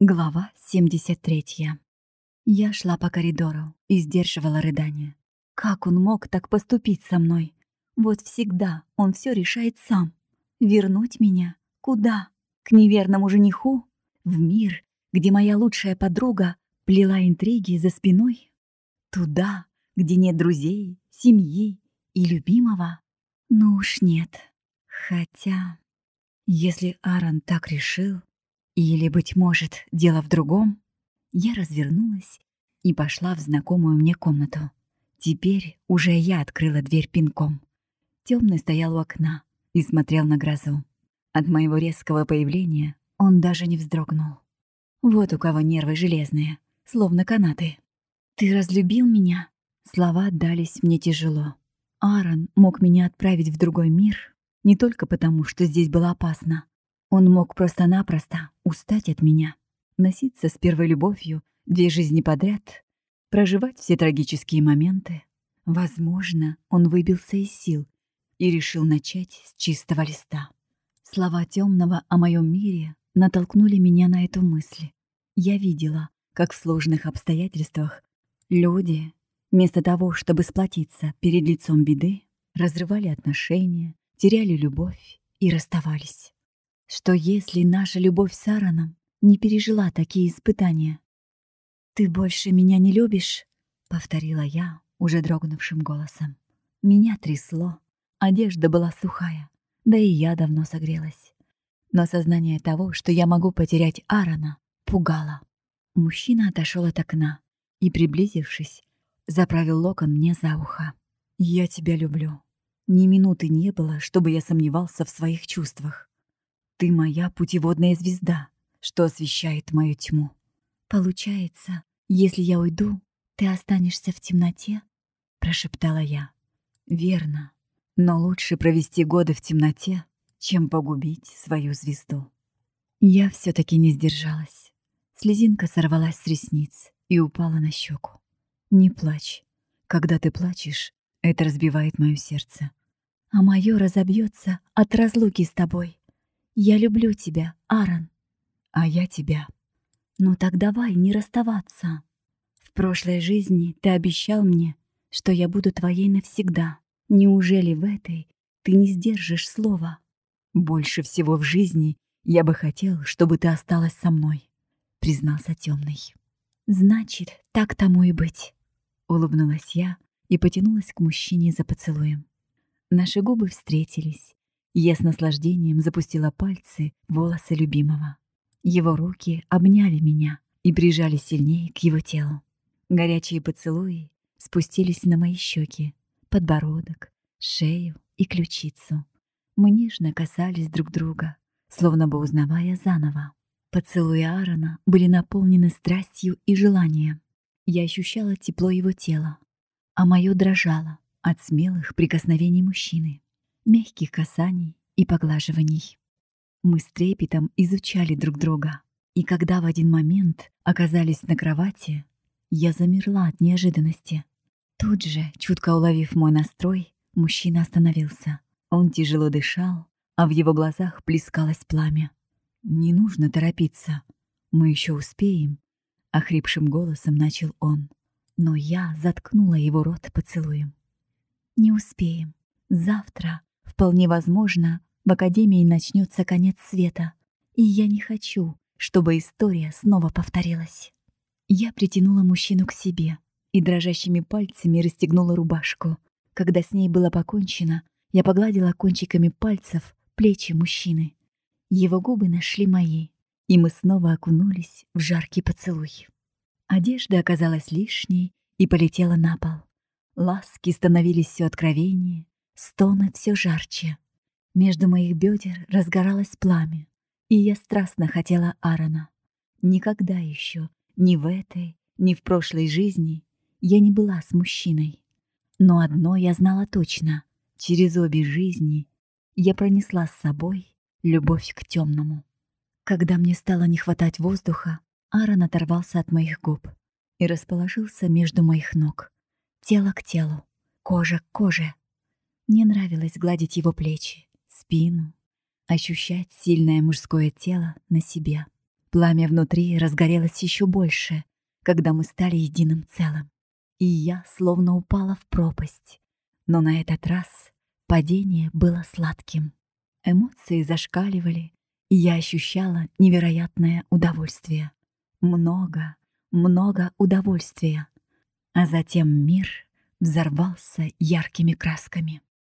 Глава 73. Я шла по коридору и сдерживала рыдание. Как он мог так поступить со мной? Вот всегда он все решает сам. Вернуть меня? Куда? К неверному жениху? В мир, где моя лучшая подруга плела интриги за спиной? Туда, где нет друзей, семьи и любимого? Ну уж нет. Хотя, если Аарон так решил, или, быть может, дело в другом? Я развернулась и пошла в знакомую мне комнату. Теперь уже я открыла дверь пинком. Темный стоял у окна и смотрел на грозу. От моего резкого появления он даже не вздрогнул. Вот у кого нервы железные, словно канаты. «Ты разлюбил меня?» Слова дались мне тяжело. Аарон мог меня отправить в другой мир не только потому, что здесь было опасно, он мог просто-напросто устать от меня, носиться с первой любовью две жизни подряд, проживать все трагические моменты. Возможно, он выбился из сил и решил начать с чистого листа. Слова темного о моем мире натолкнули меня на эту мысль. Я видела, как в сложных обстоятельствах люди, вместо того, чтобы сплотиться перед лицом беды, разрывали отношения, теряли любовь и расставались что если наша любовь с Аароном не пережила такие испытания? «Ты больше меня не любишь?» — повторила я уже дрогнувшим голосом. Меня трясло, одежда была сухая, да и я давно согрелась. Но сознание того, что я могу потерять Аарона, пугало. Мужчина отошел от окна и, приблизившись, заправил локон мне за ухо. «Я тебя люблю». Ни минуты не было, чтобы я сомневался в своих чувствах. Ты моя путеводная звезда, что освещает мою тьму. Получается, если я уйду, ты останешься в темноте? Прошептала я. Верно, но лучше провести годы в темноте, чем погубить свою звезду. Я все таки не сдержалась. Слезинка сорвалась с ресниц и упала на щеку. Не плачь. Когда ты плачешь, это разбивает мое сердце. А мое разобьется от разлуки с тобой. Я люблю тебя, Аарон. А я тебя. Ну так давай не расставаться. В прошлой жизни ты обещал мне, что я буду твоей навсегда. Неужели в этой ты не сдержишь слова? Больше всего в жизни я бы хотел, чтобы ты осталась со мной, признался темный. Значит, так тому и быть. Улыбнулась я и потянулась к мужчине за поцелуем. Наши губы встретились, я с наслаждением запустила пальцы в волосы любимого. Его руки обняли меня и прижали сильнее к его телу. Горячие поцелуи спустились на мои щеки, подбородок, шею и ключицу. Мы нежно касались друг друга, словно бы узнавая заново. Поцелуи Аарона были наполнены страстью и желанием. Я ощущала тепло его тела, а мое дрожало от смелых прикосновений мужчины мягких касаний и поглаживаний. Мы с трепетом изучали друг друга, и когда в один момент оказались на кровати, я замерла от неожиданности. Тут же, чутко уловив мой настрой, мужчина остановился. Он тяжело дышал, а в его глазах плескалось пламя. «Не нужно торопиться. Мы еще успеем», — охрипшим голосом начал он. Но я заткнула его рот поцелуем. «Не успеем. Завтра Вполне возможно, в Академии начнется конец света, и я не хочу, чтобы история снова повторилась. Я притянула мужчину к себе и дрожащими пальцами расстегнула рубашку. Когда с ней было покончено, я погладила кончиками пальцев плечи мужчины. Его губы нашли мои, и мы снова окунулись в жаркий поцелуй. Одежда оказалась лишней и полетела на пол. Ласки становились все откровеннее, Стоны все жарче. Между моих бедер разгоралось пламя, и я страстно хотела Аарона. Никогда еще, ни в этой, ни в прошлой жизни, я не была с мужчиной. Но одно я знала точно. Через обе жизни я пронесла с собой любовь к темному. Когда мне стало не хватать воздуха, Аарон оторвался от моих губ и расположился между моих ног. Тело к телу, кожа к коже. Мне нравилось гладить его плечи, спину, ощущать сильное мужское тело на себе. Пламя внутри разгорелось еще больше, когда мы стали единым целым. И я словно упала в пропасть. Но на этот раз падение было сладким. Эмоции зашкаливали, и я ощущала невероятное удовольствие. Много, много удовольствия. А затем мир взорвался яркими красками.